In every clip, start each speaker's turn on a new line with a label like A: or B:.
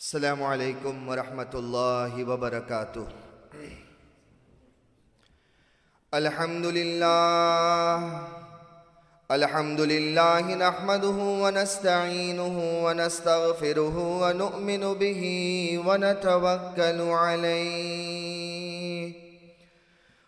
A: السلام علیکم ورحمۃ اللہ وبرکاتہ۔ الحمد للہ الحمد للہ نحمده ونستعینه ونستغفره ونؤمن به ونتوکل علیه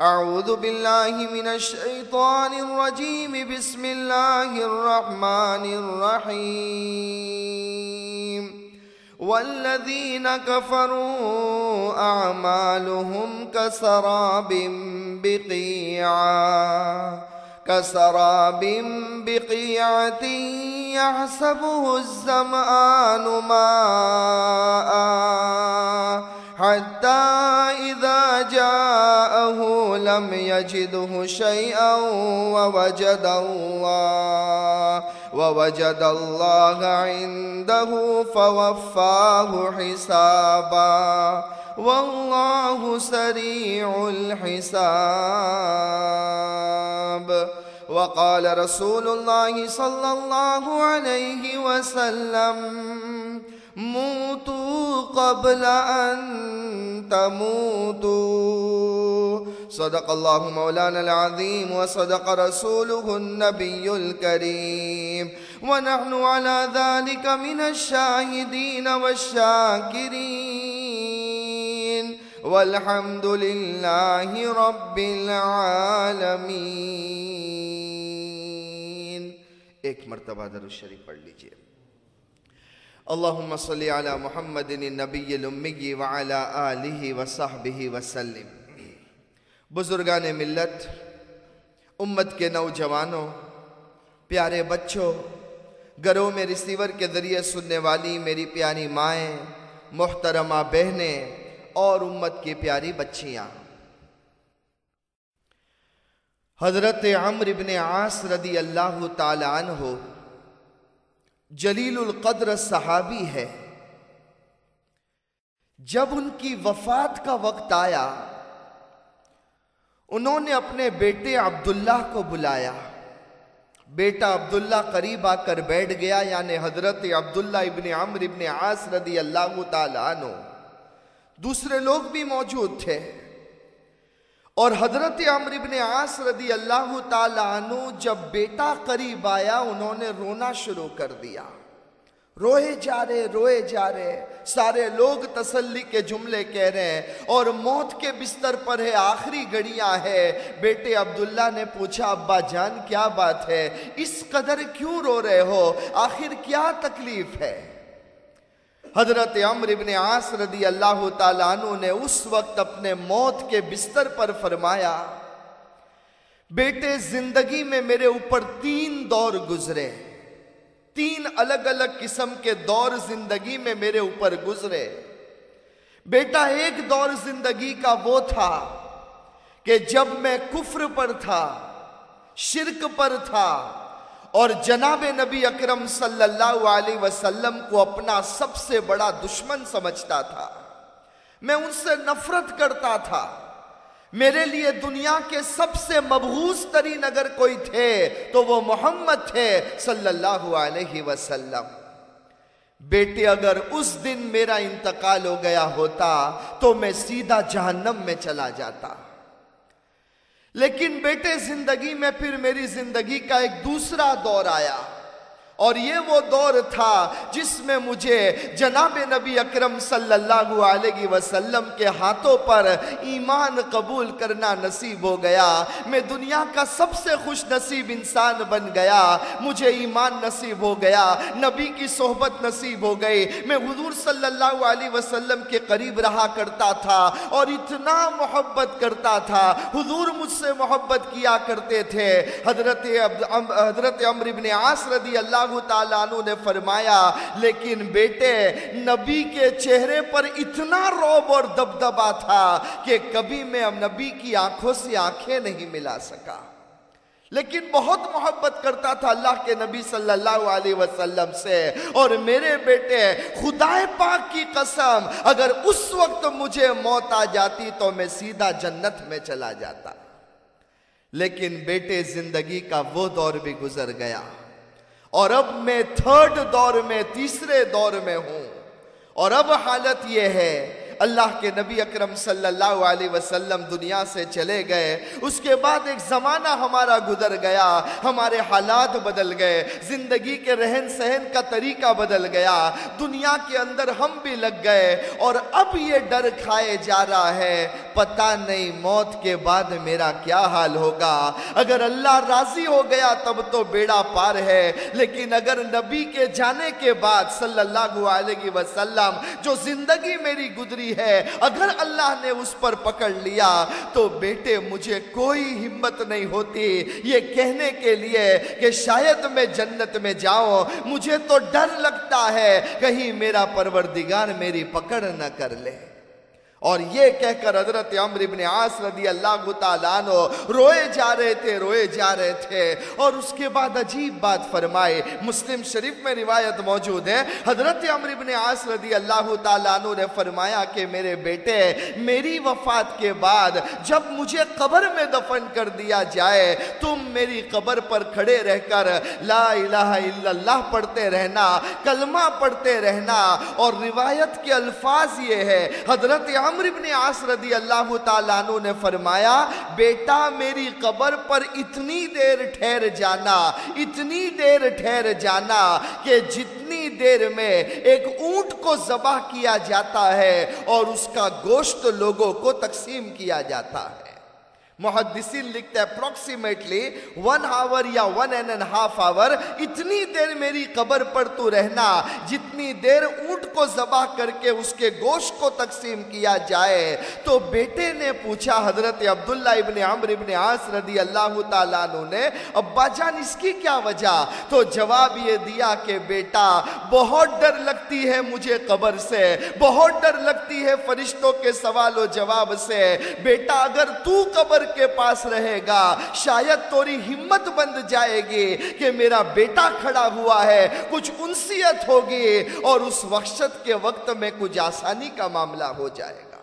A: أعوذ بالله من الشيطان الرجيم. بسم الله الرحمن الرحيم. والذين كفروا أعمالهم كسراب بقيعا كسراب بقيعة يحسبه الزمان ماء. حتى إذا جاءه لم يجده شيئا ووجد الله ووجد الله عنده فوفاه حسابا. والله سريع الحساب. وقال رسول الله صلى الله عليه وسلم موتوا قبل أن تموتوا صدق الله مولانا العظيم وصدق رسوله النبي الكريم ونحن على ذلك من الشاهدين والشاكرين والحمد لله رب العالمين ایک مرتبہ در الشریف پڑھ لیجیے. اللہم صلی علی محمد النبی الامی وعلا آلہ وصحبہ وسلم۔ بزرگان ملت، امت کے نوجوانوں، پیارے بچوں، گھروں میں ریسیور کے ذریعے سننے والی میری پیاری مائیں، محترمہ بہنیں اور امت کی پیاری بچیاں۔ حضرت عمر بن عاص رضی اللہ تعالی عنہ جلیل القدر صحابی ہے۔ جب ان کی وفات کا وقت آیا، انہوں نے اپنے بیٹے عبداللہ کو بلایا۔ بیٹا عبداللہ قریب آ کر بیٹھ گیا یعنی حضرت عبداللہ ابن عمر ابن عاص رضی اللہ تعالیٰ عنہ۔ دوسرے لوگ بھی موجود تھے۔ اور حضرت عمر ابن عاص رضی اللہ تعالیٰ عنہ جب بیٹا قریب آیا، انہوں نے رونا شروع کر دیا۔ روئے جا رہے، روئے جا رہے۔ سارے لوگ تسلی کے جملے کہہ رہے ہیں۔ اور موت کے بستر پر ہے، آخری گھڑیاں ہے۔ بیٹے عبداللہ نے پوچھا، ابا جان، کیا بات ہے؟ اس قدر کیوں رو رہے ہو؟ آخر کیا تکلیف ہے؟ حضرت عمر ابن عاص رضی اللہ تعالیٰ عنہ نے اس وقت اپنے موت کے بستر پر فرمایا، بیٹے، زندگی میں میرے اوپر تین دور گزرے۔ تین الگ الگ قسم کے دور زندگی میں میرے اوپر گزرے۔ بیٹا، ایک دور زندگی کا وہ تھا کہ جب میں کفر پر تھا، شرک پر تھا اور جناب نبی اکرم صلی اللہ علیہ وسلم کو اپنا سب سے بڑا دشمن سمجھتا تھا۔ میں ان سے نفرت کرتا تھا۔ میرے لیے دنیا کے سب سے مبغوث ترین اگر کوئی تھے تو وہ محمد تھے صلی اللہ علیہ وسلم۔ بیٹے، اگر اس دن میرا انتقال ہو گیا ہوتا تو میں سیدھا جہنم میں چلا جاتا۔ لیکن بیٹے زندگی میں پھر میری زندگی کا ایک دوسرا دور آیا۔ اور یہ وہ دور تھا جس میں مجھے جناب نبی اکرم صلی اللہ علیہ وسلم کے ہاتھوں پر ایمان قبول کرنا نصیب ہو گیا۔ میں دنیا کا سب سے خوش نصیب انسان بن گیا۔ مجھے ایمان نصیب ہو گیا۔ نبی کی صحبت نصیب ہو گئی۔ میں حضور صلی اللہ علیہ وسلم کے قریب رہا کرتا تھا اور اتنا محبت کرتا تھا۔ حضور مجھ سے محبت کیا کرتے تھے۔ حضرت حضرت عمر بن عاص رضی اللہ اللہ تعالیٰ عنہ نے فرمایا، لیکن بیٹے، نبی کے چہرے پر اتنا روب اور دبدبا تھا کہ کبھی میں نبی کی آنکھوں سے آنکھیں نہیں ملا سکا۔ لیکن بہت محبت کرتا تھا اللہ کے نبی صلی اللہ علیہ وسلم سے۔ اور میرے بیٹے خدا پاک کی قسم، اگر اس وقت مجھے موت آ جاتی تو میں سیدھا جنت میں چلا جاتا۔ لیکن بیٹے، زندگی کا وہ دور بھی گزر گیا۔ اور اب میں تھرڈ دور میں، تیسرے دور میں ہوں۔ اور اب حالت یہ ہے اللہ کے نبی اکرم صلی اللہ علیہ وسلم دنیا سے چلے گئے۔ اس کے بعد ایک زمانہ ہمارا گزر گیا، ہمارے حالات بدل گئے، زندگی کے رہن سہن کا طریقہ بدل گیا۔ دنیا کے اندر ہم بھی لگ گئے اور اب یہ ڈر کھائے جا رہا ہے۔ پتہ نہیں موت کے بعد میرا کیا حال ہوگا۔ اگر اللہ راضی ہو گیا تب تو بیڑا پار ہے، لیکن اگر نبی کے جانے کے بعد صلی اللہ علیہ وسلم جو زندگی میری گزری ہے۔ اگر اللہ نے اس پر پکڑ لیا تو بیٹے مجھے کوئی ہمت نہیں ہوتی۔ یہ کہنے کے لیے کہ شاید میں جنت میں جاؤں، مجھے تو ڈر لگتا ہے۔ کہیں میرا پروردگار میری پکڑ نہ کر لے۔ اور یہ کہہ کر حضرت عمر ابن عاص رضی اللہ تعالیٰ عنہ روئے جا رہے تھے، روئے جا رہے تھے۔ اور اس کے بعد عجیب بات فرمائے۔ مسلم شریف میں روایت موجود ہے۔ حضرت عمر ابن عاص رضی اللہ تعالیٰ عنہ نے فرمایا کہ میرے بیٹے، میری وفات کے بعد جب مجھے قبر میں دفن کر دیا جائے، تم میری قبر پر کھڑے رہ کر لا الہ الا اللہ پڑھتے رہنا، کلمہ پڑھتے رہنا۔ اور روایت کے الفاظ یہ ہے حضرت عمر عمر ابن عاص رضی اللہ تعالیٰ عنہ نے فرمایا، بیٹا میری قبر پر اتنی دیر ٹھہر جانا، اتنی دیر ٹھہر جانا کہ جتنی دیر میں ایک اونٹ کو ذبح کیا جاتا ہے اور اس کا گوشت لوگوں کو تقسیم کیا جاتا ہے۔ محدثین لکھتے ہیں اپروکسیمیٹلی ون آور یا one and and half hour اتنی دیر میری قبر پر تو رہنا، جتنی دیر اونٹ کو ذبح کر کے اس کے گوشت کو تقسیم کیا جائے۔ تو بیٹے نے پوچھا حضرت عبداللہ ابن عمر ابن عاص رضی اللہ تعالیٰ عنہ نے، ابا جان اس کی کیا وجہ؟ تو جواب یہ دیا کہ بیٹا، بہت ڈر لگتی ہے مجھے قبر سے، بہت ڈر لگتی ہے فرشتوں کے سوال و جواب سے۔ بیٹا، اگر تو قبر کے پاس رہے گا۔ شاید توری ہمت بند جائے گی کہ میرا بیٹا کھڑا ہوا ہے، کچھ انسیت ہوگی اور اس وقت کے وقت میں کچھ آسانی کا معاملہ ہو جائے گا۔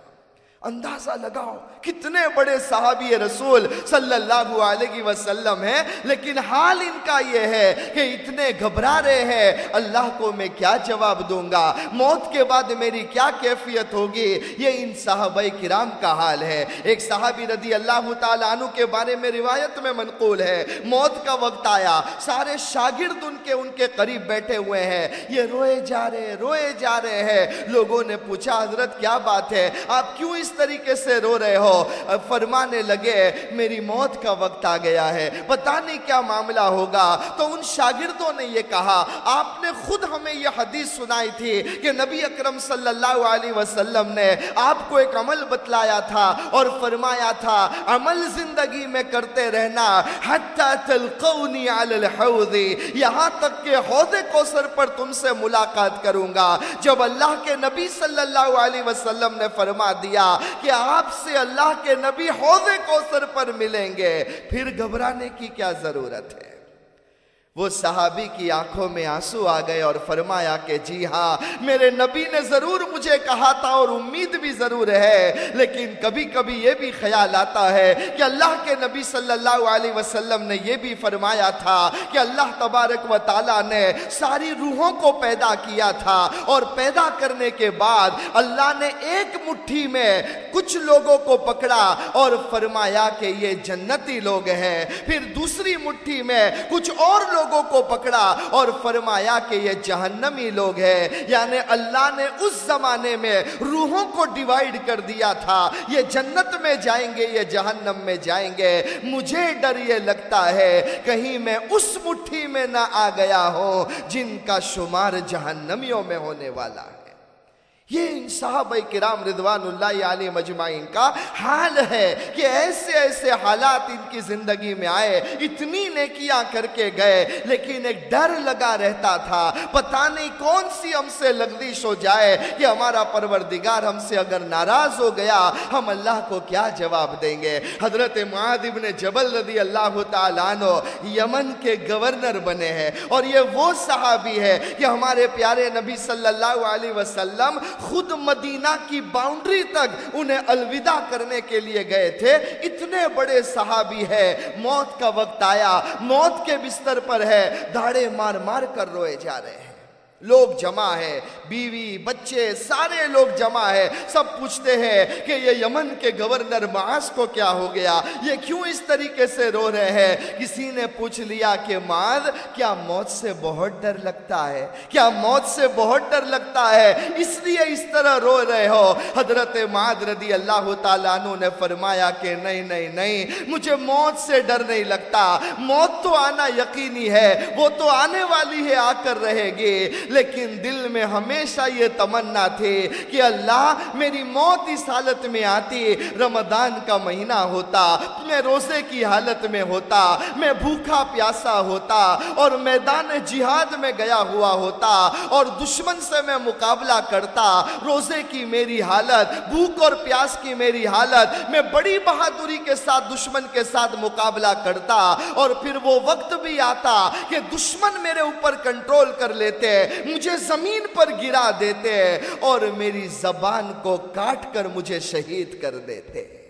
A: اندازہ لگاؤ کتنے بڑے صحابی رسول صلی اللہ علیہ وسلم ہیں، لیکن حال ان کا یہ ہے کہ اتنے گھبرا رہے ہیں۔ اللہ کو میں کیا جواب دوں گا؟ موت کے بعد میری کیا کیفیت ہوگی؟ یہ ان صحابہ کرام کا حال ہے۔ ایک صحابی رضی اللہ تعالیٰ عنہ کے بارے میں روایت میں منقول ہے۔ موت کا وقت آیا۔ سارے شاگرد ان کے ان کے قریب بیٹھے ہوئے ہیں۔ یہ روئے جا رہے، روئے جا رہے ہیں۔ لوگوں نے پوچھا، حضرت کیا بات ہے؟ آپ کیوں اس طریقے سے رو رہے ہو؟ فرمانے لگے، میری موت کا وقت آ گیا ہے۔ پتا نہیں کیا معاملہ ہوگا۔ تو ان شاگردوں نے یہ کہا، آپ نے خود ہمیں یہ حدیث سنائی تھی کہ نبی اکرم صلی اللہ علیہ وسلم نے آپ کو ایک عمل بتلایا تھا اور فرمایا تھا، عمل زندگی میں کرتے رہنا، حتی تلقونی علی الحوض، یہاں تک کہ حوض کوسر پر تم سے ملاقات کروں گا جب اللہ کے نبی صلی اللہ علیہ وسلم نے فرما دیا کہ آپ سے اللہ کے نبی حوض کوثر پر ملیں گے پھر گھبرانے کی کیا ضرورت ہے؟ وہ صحابی کی آنکھوں میں آنسو آ گئے اور فرمایا کہ جی ہاں میرے نبی نے ضرور مجھے کہا تھا اور امید بھی ضرور ہے، لیکن کبھی کبھی یہ بھی خیال آتا ہے کہ اللہ کے نبی صلی اللہ علیہ وسلم نے یہ بھی فرمایا تھا کہ اللہ تبارک و تعالیٰ نے ساری روحوں کو پیدا کیا تھا اور پیدا کرنے کے بعد اللہ نے ایک مٹھی میں کچھ لوگوں کو پکڑا اور فرمایا کہ یہ جنتی لوگ ہیں۔ پھر دوسری مٹھی میں کچھ اور لوگ لوگوں کو پکڑا اور فرمایا کہ یہ جہنمی لوگ ہیں۔ یعنی اللہ نے اس زمانے میں روحوں کو ڈیوائیڈ کر دیا تھا۔ یہ جنت میں جائیں گے، یہ جہنم میں جائیں گے۔ مجھے ڈر یہ لگتا ہے، کہیں میں اس مٹھی میں نہ آ گیا ہوں جن کا شمار جہنمیوں میں ہونے والا ہے۔ یہ صحابہ کرام رضوان اللہ علیہ مجمعین کا حال ہے کہ ایسے ایسے حالات ان کی زندگی میں آئے، اتنی نیکیاں کر کے گئے، لیکن ایک ڈر لگا رہتا تھا، پتہ نہیں کون سی ہم سے لگدش ہو جائے کہ ہمارا پروردگار ہم سے اگر ناراض ہو گیا، ہم اللہ کو کیا جواب دیں گے؟ حضرت معاد ابن جبل رضی اللہ تعالیٰ عنہ یمن کے گورنر بنے ہیں اور یہ وہ صحابی ہے کہ ہمارے پیارے نبی صلی اللہ علیہ وسلم خود مدینہ کی باؤنڈری تک انہیں الوداع کرنے کے لیے گئے تھے۔ اتنے بڑے صحابی ہے موت کا وقت آیا۔ موت کے بستر پر ہے۔ دھاڑے مار مار کر روئے جا رہے ہیں۔ لوگ جمع ہے، بیوی، بچے، سارے لوگ جمع ہے۔ سب پوچھتے ہیں کہ یہ یمن کے گورنر معاذ کو کیا ہو گیا؟ یہ کیوں اس طریقے سے رو رہے ہیں؟ کسی نے پوچھ لیا کہ معاذ، کیا موت سے بہت ڈر لگتا ہے؟ کیا موت سے بہت ڈر لگتا ہے؟ اس لیے اس طرح رو رہے ہو۔ حضرت معاذ رضی اللہ تعالیٰ عنہ نے فرمایا کہ نہیں نہیں نہیں، مجھے موت سے ڈر نہیں لگتا۔ موت تو آنا یقینی ہے، وہ تو آنے والی ہے، آ کر رہے گی لیکن دل میں ہمیشہ یہ تمنا تھے کہ اللہ میری موت اس حالت میں آتی، رمضان کا مہینہ ہوتا، میں روزے کی حالت میں ہوتا، میں بھوکا پیاسا ہوتا اور میدان جہاد میں گیا ہوا ہوتا اور دشمن سے میں مقابلہ کرتا، روزے کی میری حالت، بھوک اور پیاس کی میری حالت، میں بڑی بہادری کے ساتھ، دشمن کے ساتھ مقابلہ کرتا اور پھر وہ وقت بھی آتا کہ دشمن میرے اوپر کنٹرول کر لیتے مجھے زمین پر گرا دیتے اور میری زبان کو کاٹ کر مجھے شہید کر دیتے۔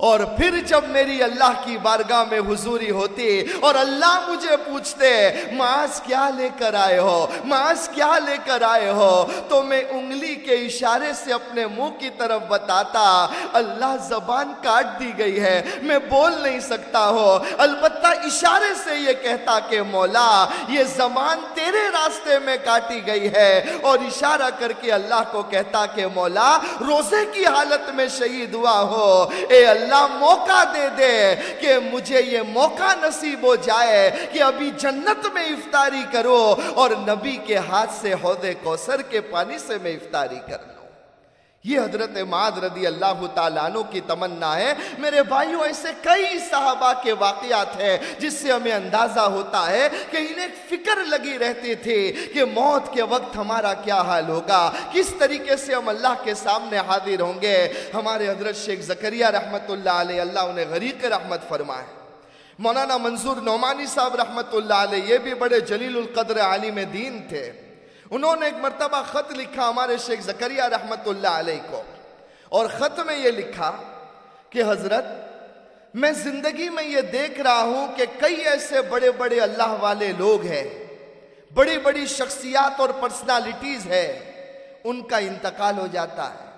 A: اور پھر جب میری اللہ کی بارگاہ میں حضوری ہوتی اور اللہ مجھے پوچھتے معاذ کیا لے کر آئے ہو? معاذ کیا لے کر آئے ہو؟ تو میں انگلی کے اشارے سے اپنے منہ کی طرف بتاتا، اللہ زبان کاٹ دی گئی ہے، میں بول نہیں سکتا ہو البتہ اشارے سے یہ کہتا کہ، مولا، یہ زبان تیرے راستے میں کاٹی گئی ہے. اور اشارہ کر کے اللہ کو کہتا کہ، مولا، روزے کی حالت میں شہید ہوا ہو۔ اے اللہ اللہ موقع دے دے کہ مجھے یہ موقع نصیب ہو جائے کہ ابھی جنت میں افطاری کرو اور نبی کے ہاتھ سے حوض کوسر کے پانی سے میں افطاری کر لوں۔ یہ حضرت معاد رضی اللہ تعالیٰ عنہ کی تمنا ہے۔ میرے بھائیوں، ایسے کئی صحابہ کے واقعات ہیں جس سے ہمیں اندازہ ہوتا ہے کہ انہیں فکر لگی رہتی تھی کہ موت کے وقت ہمارا کیا حال ہوگا، کس طریقے سے ہم اللہ کے سامنے حاضر ہوں گے۔ ہمارے حضرت شیخ زکریہ رحمت اللہ علیہ، اللہ انہیں غریق رحمت فرمائے۔ مولانا منظور نعمانی صاحب رحمت اللہ علیہ، یہ بھی بڑے جلیل القدر عالم دین تھے۔ انہوں نے ایک مرتبہ خط لکھا ہمارے شیخ زکریہ رحمت اللہ علیہ کو، اور خط میں یہ لکھا کہ حضرت، میں زندگی میں یہ دیکھ رہا ہوں کہ کئی ایسے بڑے بڑے اللہ والے لوگ ہیں، بڑی بڑی شخصیات اور پرسنالٹیز ہے ان کا انتقال ہو جاتا ہے،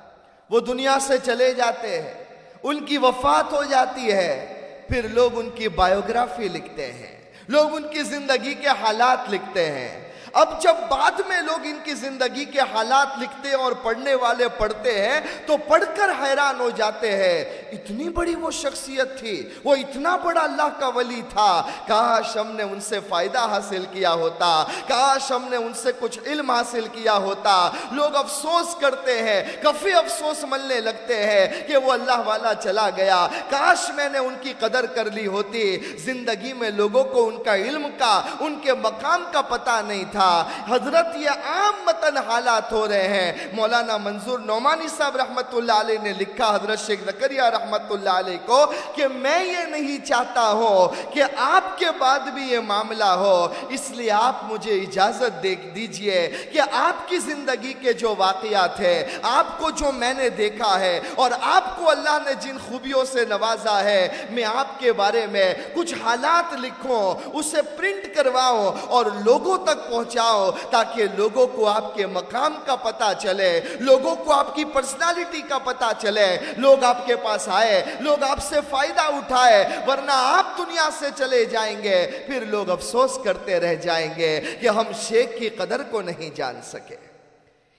A: وہ دنیا سے چلے جاتے ہیں، ان کی وفات ہو جاتی ہے، پھر لوگ ان کی بایوگرافی لکھتے ہیں، لوگ ان کی زندگی کے حالات لکھتے ہیں اب جب بعد میں لوگ ان کی زندگی کے حالات لکھتے اور پڑھنے والے پڑھتے ہیں، تو پڑھ کر حیران ہو جاتے ہیں۔ اتنی بڑی وہ شخصیت تھی، وہ اتنا بڑا اللہ کا ولی تھا۔ کاش ہم نے ان سے فائدہ حاصل کیا ہوتا، کاش ہم نے ان سے کچھ علم حاصل کیا ہوتا۔ لوگ افسوس کرتے ہیں کفی افسوس ملنے لگتے ہیں کہ وہ اللہ والا چلا گیا۔ کاش میں نے ان کی قدر کر لی ہوتی۔ زندگی میں لوگوں کو ان کا علم کا، ان کے مقام کا پتہ نہیں تھا۔ حضرت یہ عام متن حالات ہو رہے ہیں۔ مولانا منظور نعمانی صاحب رحمت اللہ علیہ نے لکھا، حضرت شیخ زکریہ رحمت اللہ علیہ کو کہ میں یہ نہیں چاہتا ہوں کہ آپ کے بعد بھی یہ معاملہ ہو۔ اس لیے آپ مجھے اجازت دیجیے کہ آپ کی زندگی کے جو واقعات ہیں، آپ کو جو میں نے دیکھا ہے اور آپ کو اللہ نے جن خوبیوں سے نوازا ہے، میں آپ کے بارے میں کچھ حالات لکھوں، اسے پرنٹ کرواؤں اور لوگوں تک پہنچاؤں تاکہ لوگوں کو آپ کے مقام کا پتہ چلے، لوگوں کو آپ کی پرسنالٹی کا پتہ چلے، لوگ آپ کے پاس آئے لوگ آپ سے فائدہ اٹھائے، ورنہ آپ دنیا سے چلے جائیں گے، پھر لوگ افسوس کرتے رہ جائیں گے کہ ہم شیخ کی قدر کو نہیں جان سکے۔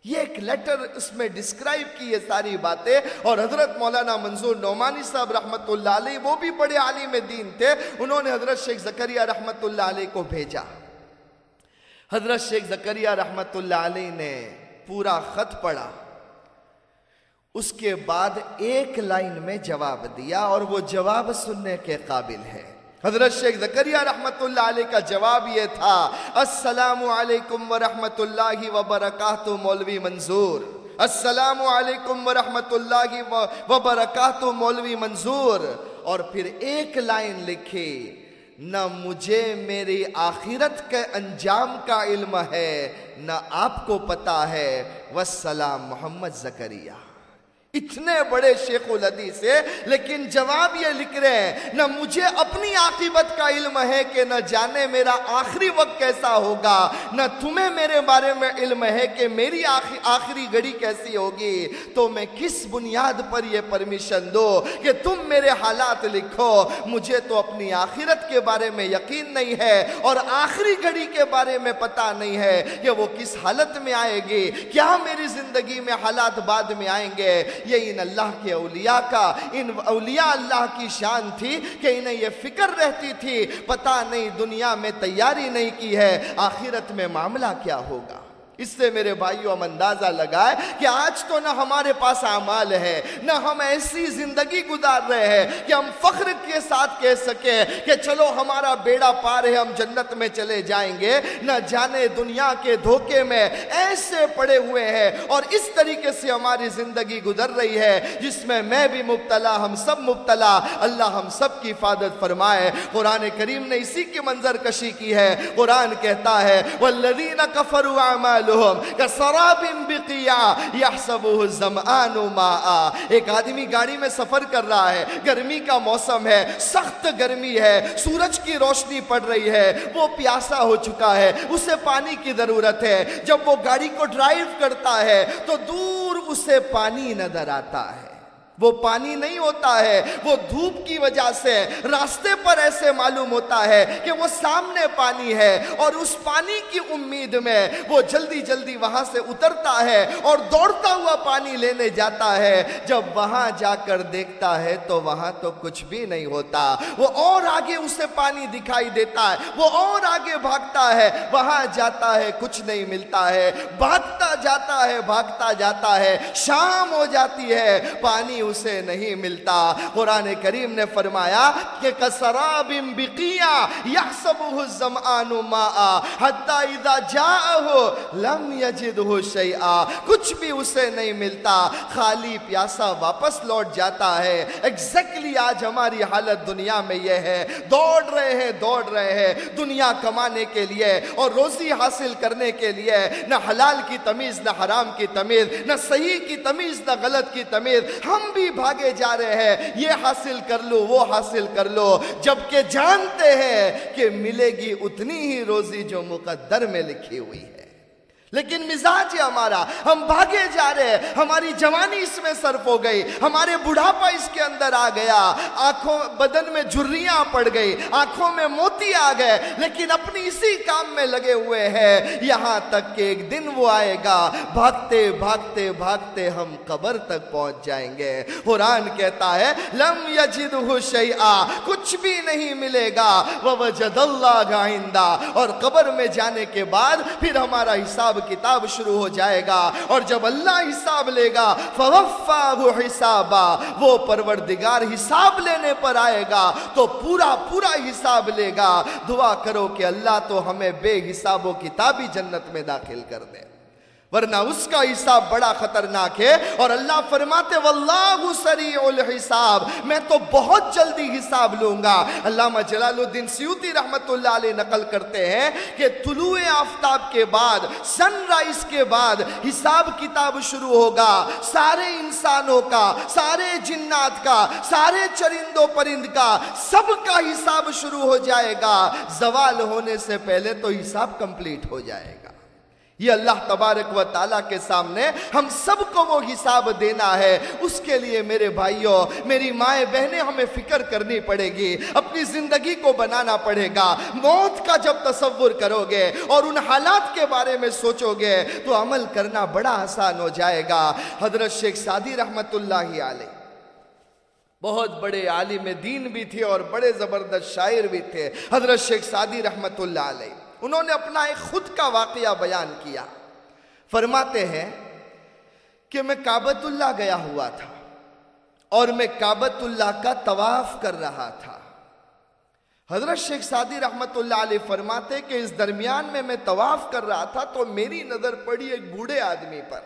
A: یہ ایک لیٹر اس میں ڈسکرائب کی یہ ساری باتیں، اور حضرت مولانا منظور نعمانی صاحب رحمت اللہ علیہ، وہ بھی بڑے عالم دین تھے، انہوں نے حضرت شیخ زکریہ رحمت اللہ علیہ کو بھیجا۔ حضرت شیخ زکریہ رحمت اللہ علیہ نے پورا خط پڑھا۔ اس کے بعد ایک لائن میں جواب دیا اور وہ جواب سننے کے قابل ہے۔ حضرت شیخ زکریہ رحمت اللہ علیہ کا جواب یہ تھا، السلام علیکم ورحمت اللہ وبرکاتہ، مولوی منظور۔ السلام علیکم ورحمت اللہ وبرکاتہ، مولوی منظور۔ اور پھر ایک لائن لکھی، نہ مجھے میری آخرت کے انجام کا علم ہے، نہ آپ کو پتا ہے۔ والسلام محمد زکریہ اتنے بڑے شیخ الحدیث ہے لیکن جواب یہ لکھ رہے ہیں، نہ مجھے اپنی عاقبت کا علم ہے کہ نہ جانے میرا آخری وقت کیسا ہوگا، نہ تمہیں میرے بارے میں علم ہے کہ میری آخری گھڑی کیسی ہوگی۔ تو میں کس بنیاد پر یہ پرمیشن دو کہ تم میرے حالات لکھو؟ مجھے تو اپنی آخرت کے بارے میں یقین نہیں ہے اور آخری گھڑی کے بارے میں پتا نہیں ہے کہ وہ کس حالت میں آئے گی۔ کیا میری زندگی میں حالات بعد میں آئیں گے؟ یہ ان اللہ کے اولیاء کا، ان اولیاء اللہ کی شان تھی کہ انہیں یہ فکر رہتی تھی، پتہ نہیں دنیا میں تیاری نہیں کی ہے، آخرت میں معاملہ کیا ہوگا۔ اس سے میرے بھائیوں ہم اندازہ لگائے کہ آج تو نہ ہمارے پاس اعمال ہے، نہ ہم ایسی زندگی گزار رہے ہیں کہ ہم فخر کے ساتھ کہہ سکیں کہ چلو ہمارا بیڑا پار ہے، ہم جنت میں چلے جائیں گے۔ نہ جانے دنیا کے دھوکے میں ایسے پڑے ہوئے ہیں اور اس طریقے سے ہماری زندگی گزر رہی ہے جس میں میں بھی مبتلا، ہم سب مبتلا۔ اللہ ہم سب کی حفاظت فرمائے۔ قرآن کریم نے اسی کی منظر کشی کی ہے۔ قرآن کہتا ہے، وَالَّذِينَ كَفَرُوا عَمَالُ ایک آدمی گاڑی میں سفر کر رہا ہے گرمی کا موسم ہے سخت گرمی ہے سورج کی روشنی پڑ رہی ہے وہ پیاسا ہو چکا ہے اسے پانی کی ضرورت ہے جب وہ گاڑی کو ڈرائیو کرتا ہے تو دور اسے پانی نظر آتا ہے وہ پانی نہیں ہوتا ہے، وہ دھوپ کی وجہ سے راستے پر ایسے معلوم ہوتا ہے کہ وہ سامنے پانی ہے اور اس پانی کی امید میں وہ جلدی جلدی وہاں سے اترتا ہے اور دوڑتا ہوا پانی لینے جاتا ہے۔ جب وہاں جا کر دیکھتا ہے تو وہاں تو کچھ بھی نہیں ہوتا۔ وہ اور آگے اسے پانی دکھائی دیتا ہے، وہ اور آگے بھاگتا ہے۔ وہاں جاتا ہے، کچھ نہیں ملتا ہے۔ بھاگتا جاتا ہے، بھاگتا جاتا ہے۔ شام ہو جاتی ہے، پانی اسے نہیں ملتا۔ قرآن کریم نے فرمایا کہ کسراب بقیہ یحسبہ الزمآن ماء حتی اذا جاءہو لم یجدہ شیئا۔ کچھ بھی اسے نہیں ملتا۔ خالی پیاسا واپس لوٹ جاتا ہے۔ ایگزیکٹلی آج ہماری حالت دنیا میں یہ ہے۔ دوڑ رہے ہیں، دوڑ رہے ہیں۔ دنیا کمانے کے لیے اور روزی حاصل کرنے کے لیے۔ نہ حلال کی تمیز، نہ حرام کی تمیز، نہ صحیح کی تمیز، نہ غلط کی تمیز۔ ہم بھی بھاگے جا رہے ہیں، یہ حاصل کر لو، وہ حاصل کر لو۔ جبکہ جانتے ہیں کہ ملے گی اتنی ہی روزی جو مقدر میں لکھی ہوئی ہے۔ لیکن مزاج ہے ہمارا، ہم بھاگے جا رہے ہیں، ہماری جوانی اس میں صرف ہو گئی، ہمارے بڑھاپا اس کے اندر آ گیا، آنکھوں، بدن میں جھریاں پڑ گئی، آنکھوں میں موتی آ گئے، لیکن اپنی اسی کام میں لگے ہوئے ہیں، یہاں تک کہ ایک دن وہ آئے گا، بھاگتے بھاگتے بھاگتے ہم قبر تک پہنچ جائیں گے۔ قرآن کہتا ہے، لم یجدہ شیئا، کچھ بھی نہیں ملے گا، وَوَجَدَ اللَّهَ گَعِندَ اور قبر میں جانے کے بعد پھر ہمارا حساب کتاب شروع ہو جائے گا اور جب اللہ حساب لے گا، فَوَفَّاهُ حِسَابًا، وہ پروردگار حساب لینے پر آئے گا تو پورا پورا حساب لے گا۔ دعا کرو کہ اللہ تو ہمیں بے حساب و کتابی جنت میں داخل کر دے۔ ورنہ اس کا حساب بڑا خطرناک ہے۔ اور اللہ فرماتے واللہ سریع الحساب۔ میں تو بہت جلدی حساب لوں گا۔ علامہ جلال الدین سیوتی رحمت اللہ علیہ نقل کرتے ہیں کہ طلوع آفتاب کے بعد سن رائز کے بعد حساب کتاب شروع ہوگا۔ سارے انسانوں کا، سارے جنات کا، سارے چرندوں پرند کا سب کا حساب شروع ہو جائے گا۔ زوال ہونے سے پہلے تو حساب کمپلیٹ ہو جائے گا۔ یہ اللہ تبارک و تعالیٰ کے سامنے ہم سب کو وہ حساب دینا ہے۔ اس کے لیے میرے بھائیوں، میری مائیں بہنیں، ہمیں فکر کرنی پڑے گی، اپنی زندگی کو بنانا پڑے گا۔ موت کا جب تصور کرو گے اور ان حالات کے بارے میں سوچو گے تو عمل کرنا بڑا آسان ہو جائے گا۔ حضرت شیخ سادی رحمت اللہ علیہ بہت بڑے عالم دین بھی تھے اور بڑے زبردست شاعر بھی تھے۔ حضرت شیخ سادی رحمت اللہ علیہ انہوں نے اپنا ایک خود کا واقعہ بیان کیا۔ فرماتے ہیں کہ میں کابت اللہ گیا ہوا تھا اور میں کابت اللہ کا طواف کر رہا تھا۔ حضرت شیخ سادی رحمت اللہ علیہ فرماتے کہ اس درمیان میں میں طواف کر رہا تھا تو میری نظر پڑی ایک بوڑھے آدمی پر۔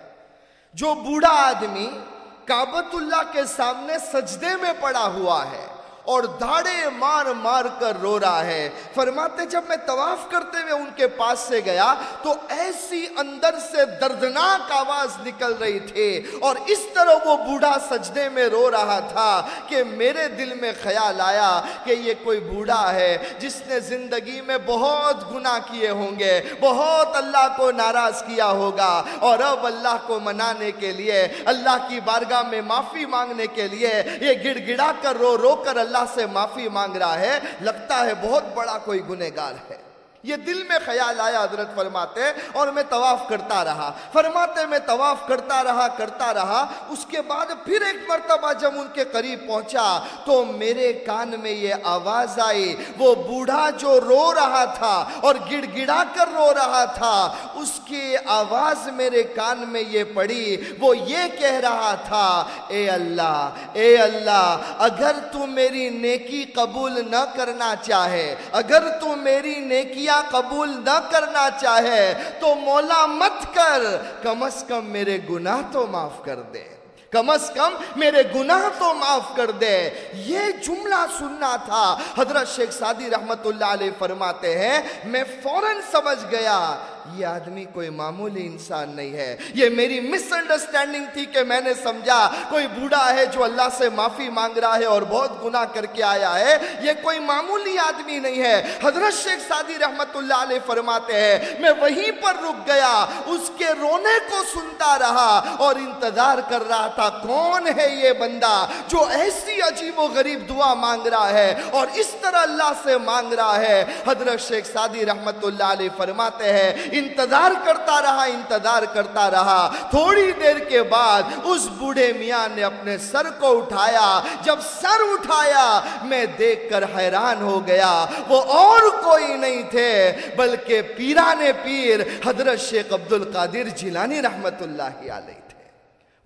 A: جو بوڑھا آدمی کابت اللہ کے سامنے سجدے میں پڑا ہوا ہے۔ اور دھاڑے مار مار کر رو رہا ہے۔ فرماتے جب میں طواف کرتے ہوئے ان کے پاس سے گیا تو ایسی اندر سے دردناک آواز نکل رہی تھی اور اس طرح وہ بوڑھا سجدے میں رو رہا تھا کہ میرے دل میں خیال آیا کہ یہ کوئی بوڑھا ہے جس نے زندگی میں بہت گناہ کیے ہوں گے، بہت اللہ کو ناراض کیا ہوگا۔ اور اب اللہ کو منانے کے لیے، اللہ کی بارگاہ میں معافی مانگنے کے لیے یہ گڑ گڑا کر رو رو کر اللہ اللہ سے معافی مانگ رہا ہے، لگتا ہے بہت بڑا کوئی گنہگار ہے۔ یہ دل میں خیال آیا، حضرت فرماتے، اور میں طواف کرتا رہا۔ فرماتے، میں طواف کرتا رہا کرتا رہا۔ اس کے بعد پھر ایک مرتبہ جب ان کے قریب پہنچا، تو میرے کان میں یہ آواز آئی۔ وہ بوڑھا جو رو رہا تھا اور گڑ گڑا کر رو رہا تھا اس کی آواز میرے کان میں یہ پڑی، وہ یہ کہہ رہا تھا، اے اللہ اے اللہ، اگر تو میری نیکی قبول نہ کرنا چاہے، اگر تو میری نیکی قبول نہ کرنا چاہے، تو مولا مت کر، کم از کم میرے گناہ تو معاف کر دے۔ کم از کم میرے گناہ تو معاف کر دے۔ یہ جملہ سننا تھا۔ حضرت شیخ سادی رحمت اللہ علیہ فرماتے ہیں، میں فوراں سمجھ گیا یہ آدمی کوئی معمولی انسان نہیں ہے۔ یہ میری مس انڈرسٹینڈنگ تھی کہ میں نے سمجھا، کوئی بوڑھا ہے جو اللہ سے معافی مانگ رہا ہے اور بہت گناہ کر کے آیا ہے، یہ کوئی معمولی آدمی نہیں ہے۔ حضرت شیخ سادی رحمت اللہ علیہ فرماتے ہیں، میں وہیں پر رک گیا، اس کے رونے کو سنتا رہا اور انتظار کر رہا تھا، کون ہے یہ بندہ جو ایسی عجیب و غریب دعا مانگ رہا ہے اور اس طرح اللہ سے مانگ رہا ہے۔ حضرت شیخ سادی رحمت اللہ علیہ فرماتے ہیں انتظار کرتا رہا، انتظار کرتا رہا۔ تھوڑی دیر کے بعد اس بوڑھے میاں نے اپنے سر کو اٹھایا۔ جب سر اٹھایا، میں دیکھ کر حیران ہو گیا۔ وہ اور کوئی نہیں تھے، بلکہ پیران پیر حضرت شیخ عبد القادر جیلانی رحمت اللہ علیہ۔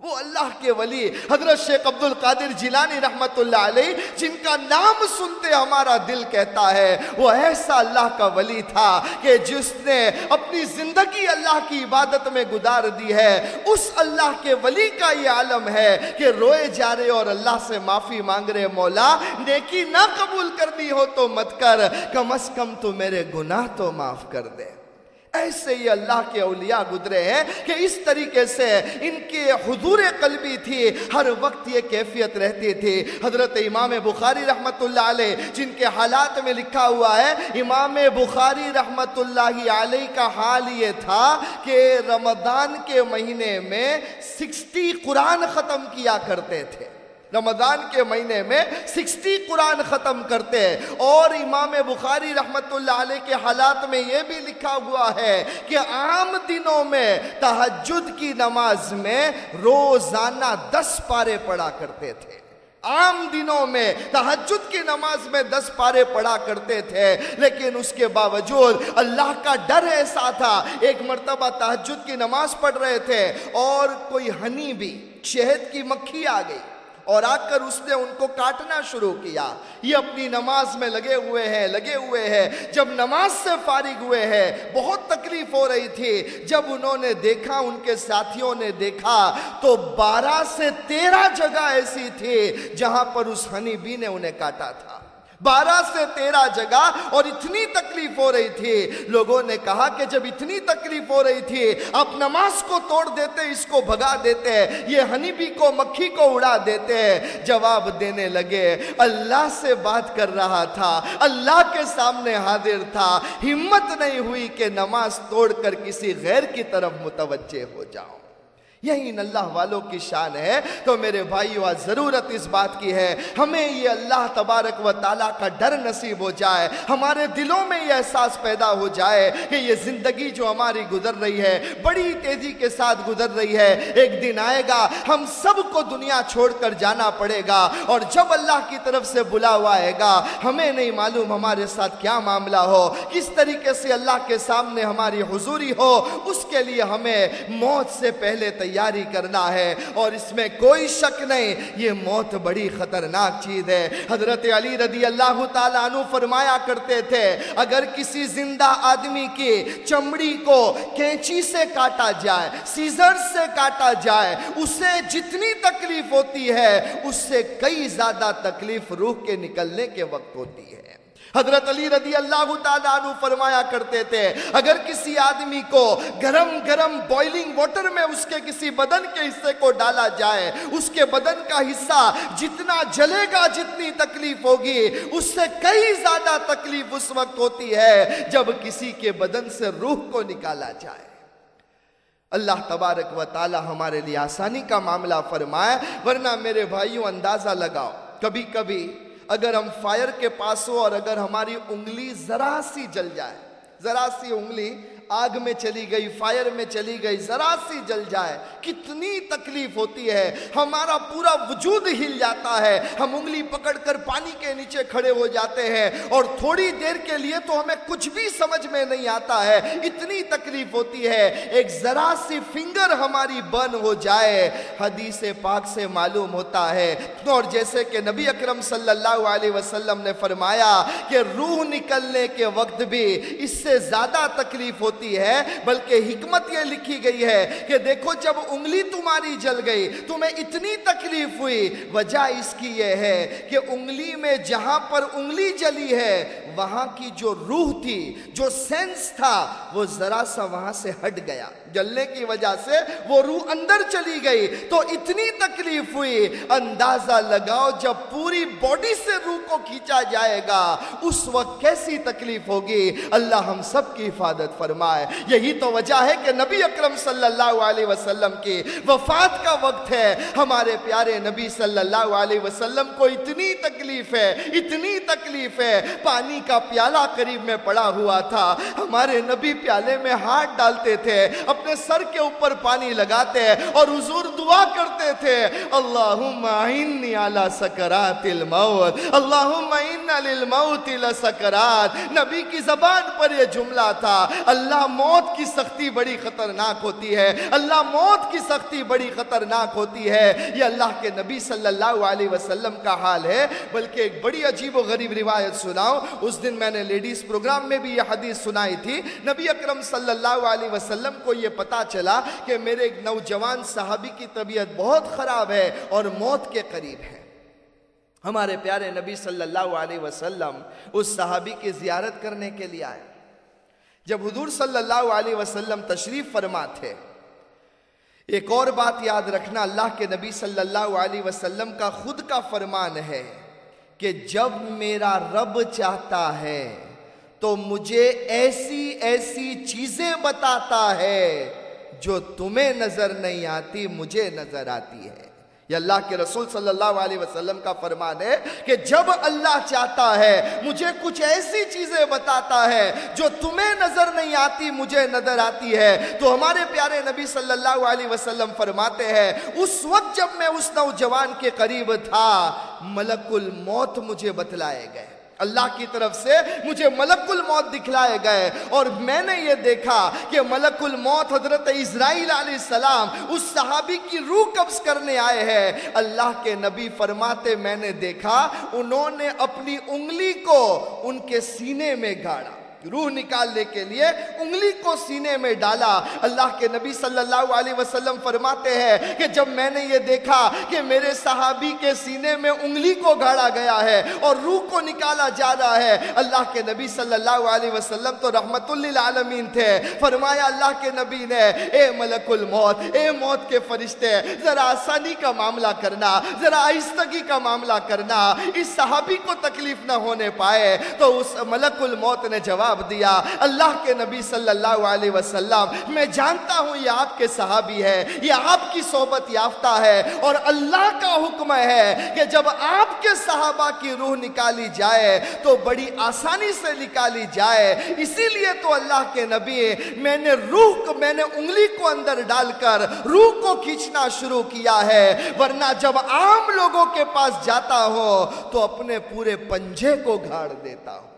A: وہ اللہ کے ولی، حضرت شیخ عبد القادر جیلانی رحمت اللہ علیہ، جن کا نام سنتے ہمارا دل کہتا ہے، وہ ایسا اللہ کا ولی تھا کہ جس نے اپنی زندگی اللہ کی عبادت میں گزار دی ہے۔ اس اللہ کے ولی کا یہ عالم ہے کہ روئے جا رہے اور اللہ سے معافی مانگ رہے۔ مولا، نیکی نہ قبول کرنی ہو تو مت کر، کم از کم تو میرے گناہ تو معاف کر دے۔ ایسے ہی اللہ کے اولیاء گزرے ہیں کہ اس طریقے سے ان کے حضور قلبی تھی، ہر وقت یہ کیفیت رہتی تھی۔ حضرت امام بخاری رحمت اللہ علیہ، جن کے حالات میں لکھا ہوا ہے، امام بخاری رحمت اللہ علیہ کا حال یہ تھا کہ رمضان کے مہینے میں سکسٹی قرآن ختم کیا کرتے تھے۔ رمضان کے مہینے میں سکسٹی قرآن ختم کرتے ہیں۔ اور امام بخاری رحمت اللہ علیہ کے حالات میں یہ بھی لکھا ہوا ہے کہ عام دنوں میں تحجد کی نماز میں روزانہ دس پارے پڑھا کرتے تھے۔ عام دنوں میں تحجد کی نماز میں دس پارے پڑھا کرتے تھے، لیکن اس کے باوجود اللہ کا ڈر ایسا تھا، ایک مرتبہ تحجد کی نماز پڑھ رہے تھے اور کوئی ہنی بھی، شہد کی مکھی آ گئی۔ اور آ کر اس نے ان کو کاٹنا شروع کیا۔ یہ اپنی نماز میں لگے ہوئے ہیں، لگے ہوئے ہیں۔ جب نماز سے فارغ ہوئے ہیں، بہت تکلیف ہو رہی تھی۔ جب انہوں نے دیکھا، ان کے ساتھیوں نے دیکھا، تو بارہ سے تیرہ جگہ ایسی تھی جہاں پر اس ہنی بی نے انہیں کاٹا تھا۔ بارہ سے تیرہ جگہ اور اتنی تکلیف ہو رہی تھی۔ لوگوں نے کہا کہ جب اتنی تکلیف ہو رہی تھی، آپ نماز کو توڑ دیتے، اس کو بھگا دیتے، یہ ہنیبی کو، مکھی کو اڑا دیتے۔ جواب دینے لگے، اللہ سے بات کر رہا تھا، اللہ کے سامنے حاضر تھا۔ ہمت نہیں ہوئی کہ نماز توڑ کر کسی غیر کی طرف متوجہ ہو جاؤ یہی ان اللہ والوں کی شان ہے۔ تو میرے بھائیو ضرورت اس بات کی ہے۔ ہمیں یہ اللہ تبارک و تعالیٰ کا ڈر نصیب ہو جائے، ہمارے دلوں میں یہ احساس پیدا ہو جائے کہ یہ زندگی جو ہماری گزر رہی ہے، بڑی تیزی کے ساتھ گزر رہی ہے۔ ایک دن آئے گا، ہم سب کو دنیا چھوڑ کر جانا پڑے گا۔ اور جب اللہ کی طرف سے بلا ہوا آئے گا، ہمیں نہیں معلوم ہمارے ساتھ کیا معاملہ ہو۔ کس طریقے سے اللہ کے سامنے ہماری حضوری ہو، اس کے لیے ہمیں موت سے پہلے تیار تیاری کرنا ہے اور اس میں کوئی شک نہیں، یہ موت بڑی خطرناک چیز ہے۔ حضرت علی رضی اللہ تعالیٰ عنہ فرمایا کرتے تھے، اگر کسی زندہ آدمی کی چمڑی کو کینچی سے کاٹا جائے، سیزر سے کاٹا جائے، اسے جتنی تکلیف ہوتی ہے، اس سے کئی زیادہ تکلیف روح کے نکلنے کے وقت ہوتی ہے۔ حضرت علی رضی اللہ تعالیٰ عنہ فرمایا کرتے تھے، اگر کسی آدمی کو گرم گرم بوائلنگ واٹر میں اس کے کسی بدن کے حصے کو ڈالا جائے، اس کے بدن کا حصہ جتنا جلے گا جتنی تکلیف ہوگی، اس سے کئی زیادہ تکلیف اس وقت ہوتی ہے جب کسی کے بدن سے روح کو نکالا جائے۔ اللہ تبارک و تعالی ہمارے لیے آسانی کا معاملہ فرمائے، ورنہ میرے بھائیوں اندازہ لگاؤ، کبھی کبھی اگر ہم فائر کے پاس ہو اور اگر ہماری انگلی ذرا سی جل جائے، ذرا سی انگلی آگ میں چلی گئی، فائر میں چلی گئی، ذرا سی جل جائے۔ کتنی تکلیف ہوتی ہے۔ ہمارا پورا وجود ہل جاتا ہے۔ ہم انگلی پکڑ کر پانی کے نیچے کھڑے ہو جاتے ہیں۔ اور تھوڑی دیر کے لیے تو ہمیں کچھ بھی سمجھ میں نہیں آتا ہے۔ اتنی تکلیف ہوتی ہے۔ ایک ذرا سی فنگر ہماری بن ہو جائے۔ حدیث پاک سے معلوم ہوتا ہے۔ اور جیسے کہ نبی اکرم صلی اللہ علیہ وسلم نے فرمایا کہ روح نکلنے کے وقت بھی اس سے زیادہ تکلیف ہوتی ہوتی ہے، بلکہ حکمت یہ لکھی گئی ہے کہ دیکھو جب انگلی تمہاری جل گئی، تمہیں اتنی تکلیف ہوئی۔ وجہ اس کی یہ ہے کہ انگلی میں جہاں پر انگلی جلی ہے، وہاں کی جو روح تھی، جو سینس تھا، وہ ذرا سا وہاں سے ہٹ گیا۔ جلنے کی وجہ سے وہ روح اندر چلی گئی۔ تو اتنی تکلیف ہوئی، اندازہ لگاؤ جب پوری باڈی سے روح کو کھینچا جائے گا، اس وقت کیسی تکلیف ہوگی؟ اللہ ہم سب کی حفاظت فرما فرمائے۔ یہی تو وجہ ہے کہ نبی اکرم صلی اللہ علیہ وسلم کی وفات کا وقت ہے۔ ہمارے پیارے نبی صلی اللہ علیہ وسلم کو اتنی تکلیف ہے، اتنی تکلیف ہے۔ پانی کا پیالہ قریب میں پڑا ہوا تھا۔ ہمارے نبی پیالے میں ہاتھ ڈالتے تھے، اپنے سر کے اوپر پانی لگاتے اور حضور دعا کرتے تھے۔ اللہم عنی علی سکرات الموت، اللہم عنی للموت لسکرات۔ نبی کی زبان پر یہ جملہ تھا۔ اللہ اللہ موت کی سختی بڑی خطرناک ہوتی ہے، اللہ موت کی سختی بڑی خطرناک ہوتی ہے۔ یہ اللہ کے نبی صلی اللہ علیہ وسلم کا حال ہے۔ بلکہ ایک بڑی عجیب و غریب روایت سناؤں۔ اس دن میں نے لیڈیز پروگرام میں بھی یہ حدیث سنائی تھی۔ نبی اکرم صلی اللہ علیہ وسلم کو یہ پتا چلا کہ میرے ایک نوجوان صحابی کی طبیعت بہت خراب ہے اور موت کے قریب ہے۔ ہمارے پیارے نبی صلی اللہ علیہ وسلم اس صحابی کی زیارت کرنے کے لیے آئے۔ جب حضور صلی اللہ علیہ وسلم تشریف فرما تھے، ایک اور بات یاد رکھنا، اللہ کے نبی صلی اللہ علیہ وسلم کا خود کا فرمان ہے کہ جب میرا رب چاہتا ہے تو مجھے ایسی ایسی چیزیں بتاتا ہے جو تمہیں نظر نہیں آتی، مجھے نظر آتی ہے۔ یہ اللہ کے رسول صلی اللہ علیہ وسلم کا فرمان ہے کہ جب اللہ چاہتا ہے مجھے کچھ ایسی چیزیں بتاتا ہے جو تمہیں نظر نہیں آتی، مجھے نظر آتی ہے۔ تو ہمارے پیارے نبی صلی اللہ علیہ وسلم فرماتے ہیں، اس وقت جب میں اس نوجوان کے قریب تھا، ملک الموت مجھے بتلائے گئے۔ اللہ کی طرف سے مجھے ملک الموت دکھلائے گئے اور میں نے یہ دیکھا کہ ملک الموت حضرت اسرائیل علیہ السلام اس صحابی کی روح قبض کرنے آئے ہیں۔ اللہ کے نبی فرماتے میں نے دیکھا انہوں نے اپنی انگلی کو ان کے سینے میں گاڑا۔ روح نکالنے کے لیے انگلی کو سینے میں ڈالا۔ اللہ کے نبی صلی اللہ علیہ وسلم فرماتے ہیں کہ جب میں نے یہ دیکھا کہ میرے صحابی کے سینے میں انگلی کو گھاڑا گیا ہے اور روح کو نکالا جا رہا ہے، اللہ کے نبی صلی اللہ علیہ وسلم تو رحمت للعالمین تھے۔ فرمایا اللہ کے نبی نے، اے ملک الموت اے موت کے فرشتے، ذرا آسانی کا معاملہ کرنا، ذرا آہستگی کا معاملہ کرنا۔ اس صحابی کو تکلیف نہ ہونے پائے۔ تو اس ملک الموت نے جواب جواب دیا۔ اللہ کے نبی صلی اللہ علیہ وسلم، میں جانتا ہوں یہ آپ کے صحابی ہے، یہ آپ کی صحبت یافتہ ہے اور اللہ کا حکم ہے کہ جب آپ کے صحابہ کی روح نکالی جائے تو بڑی آسانی سے نکالی جائے۔ اسی لیے تو اللہ کے نبی، میں نے روح کو، میں نے انگلی کو اندر ڈال کر روح کو کھینچنا شروع کیا ہے۔ ورنہ جب عام لوگوں کے پاس جاتا ہو تو اپنے پورے پنجے کو گھاڑ دیتا ہوں۔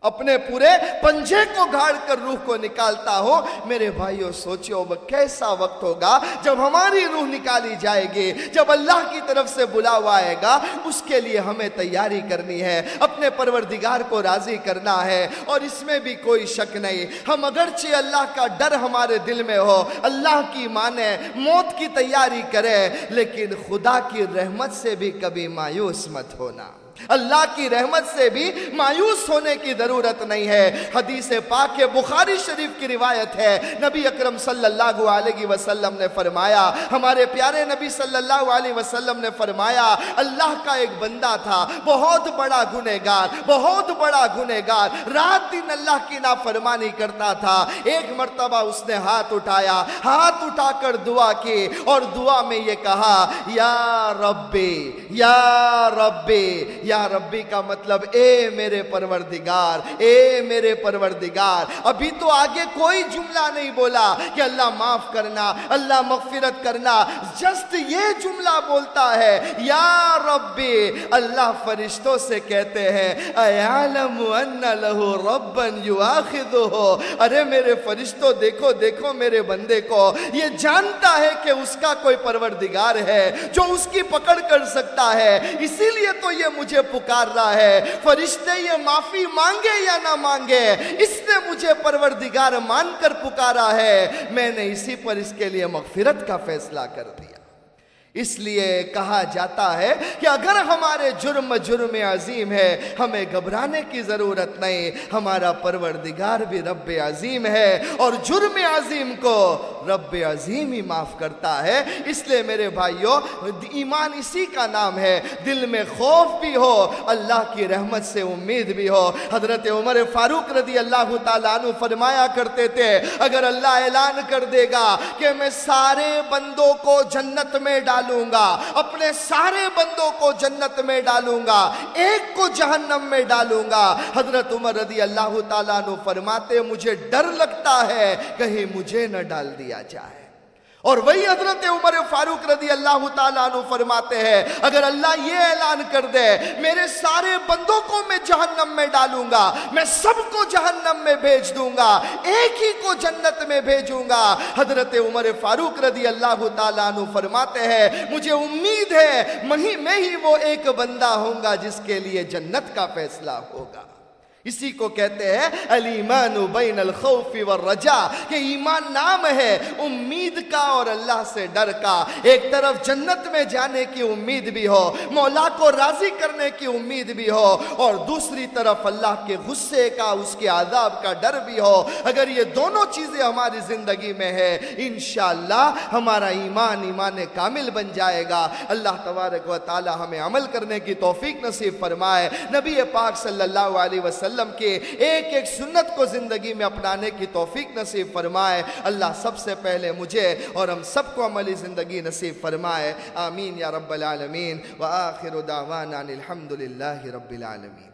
A: اپنے پورے پنجے کو گھاڑ کر روح کو نکالتا ہو۔ میرے بھائیوں سوچو وہ کیسا وقت ہوگا جب ہماری روح نکالی جائے گی، جب اللہ کی طرف سے بلاوا آئے گا۔ اس کے لیے ہمیں تیاری کرنی ہے، اپنے پروردگار کو راضی کرنا ہے۔ اور اس میں بھی کوئی شک نہیں، ہم اگرچہ اللہ کا ڈر ہمارے دل میں ہو، اللہ کی مانے، موت کی تیاری کرے، لیکن خدا کی رحمت سے بھی کبھی مایوس مت ہونا۔ اللہ کی رحمت سے بھی مایوس ہونے کی ضرورت نہیں ہے۔ حدیث پاک بخاری شریف کی روایت ہے۔ نبی اکرم صلی اللہ علیہ وسلم نے فرمایا، ہمارے پیارے نبی صلی اللہ علیہ وسلم نے فرمایا، اللہ کا ایک بندہ تھا، بہت بڑا گنہگار، بہت بڑا گنہگار۔ رات دن اللہ کی نافرمانی کرتا تھا۔ ایک مرتبہ اس نے ہاتھ اٹھایا، ہاتھ اٹھا کر دعا کی اور دعا میں یہ کہا، یا ربی یا ربی یا ربی کا مطلب اے میرے پروردگار، اے میرے پروردگار۔ ابھی تو آگے کوئی جملہ نہیں بولا کہ اللہ معاف کرنا، اللہ مغفرت کرنا۔ جسٹ یہ جملہ بولتا ہے، یا ربی، اللہ فرشتوں سے کہتے ہیں، ایعلم ان لہو ربن یواخذو ارے میرے فرشتوں، دیکھو دیکھو میرے بندے کو۔ یہ جانتا ہے کہ اس کا کوئی پروردگار ہے جو اس کی پکڑ کر سکتا ہے۔ اسی لیے تو یہ مجھے پکار رہا ہے۔ فرشتے یہ معافی مانگے یا نہ مانگے؟ اس نے مجھے پروردگار مان کر پکارا ہے۔ میں نے اسی پر اس کے لیے مغفرت کا فیصلہ کر دیا۔ اس لیے کہا جاتا ہے کہ اگر ہمارے جرم جرم عظیم ہے، ہمیں گھبرانے کی ضرورت نہیں، ہمارا پروردگار بھی رب عظیم ہے اور جرم عظیم کو رب عظیم ہی معاف کرتا ہے۔ اس لیے میرے بھائیوں ایمان اسی کا نام ہے، دل میں خوف بھی ہو، اللہ کی رحمت سے امید بھی ہو۔ حضرت عمر فاروق رضی اللہ تعالیٰ عنہ فرمایا کرتے تھے، اگر اللہ اعلان کر دے گا کہ میں سارے بندوں کو جنت میں ڈال ڈالوں گا اپنے سارے بندوں کو جنت میں ڈالوں گا ایک کو جہنم میں ڈالوں گا حضرت عمر رضی اللہ تعالیٰ نو فرماتے، مجھے ڈر لگتا ہے، کہیں مجھے نہ ڈال دیا جائے۔ اور وہی حضرت عمر فاروق رضی اللہ تعالیٰ عنہ فرماتے ہیں، اگر اللہ یہ اعلان کر دے، میرے سارے بندوں کو میں جہنم میں ڈالوں گا، میں سب کو جہنم میں بھیج دوں گا، ایک ہی کو جنت میں بھیجوں گا۔ حضرت عمر فاروق رضی اللہ تعالیٰ عنہ فرماتے ہیں، مجھے امید ہے میں ہی وہ ایک بندہ ہوں گا جس کے لیے جنت کا فیصلہ ہوگا۔ اسی کو کہتے ہیں الایمان بین الخوف والرجا کہ ایمان نام ہے، امید کا اور اللہ سے ڈر کا۔ ایک طرف جنت میں جانے کی امید بھی ہو، مولا کو راضی کرنے کی امید بھی ہو، اور دوسری طرف اللہ کے غصے کا، اس کے عذاب کا ڈر بھی ہو۔ اگر یہ دونوں چیزیں ہماری زندگی میں ہے انشاءاللہ ہمارا ایمان ایمان کامل بن جائے گا۔ اللہ تبارک و تعالی ہمیں عمل کرنے کی توفیق نصیب فرمائے۔ نبی پاک صلی اللہ علیہ وسلم وسلم کے ایک ایک سنت کو زندگی میں اپنانے کی توفیق نصیب فرمائے۔ اللہ سب سے پہلے مجھے اور ہم سب کو عملی زندگی نصیب فرمائے۔ آمین یا رب العالمین۔ وآخر دعوانا الحمدللہ رب العالمین۔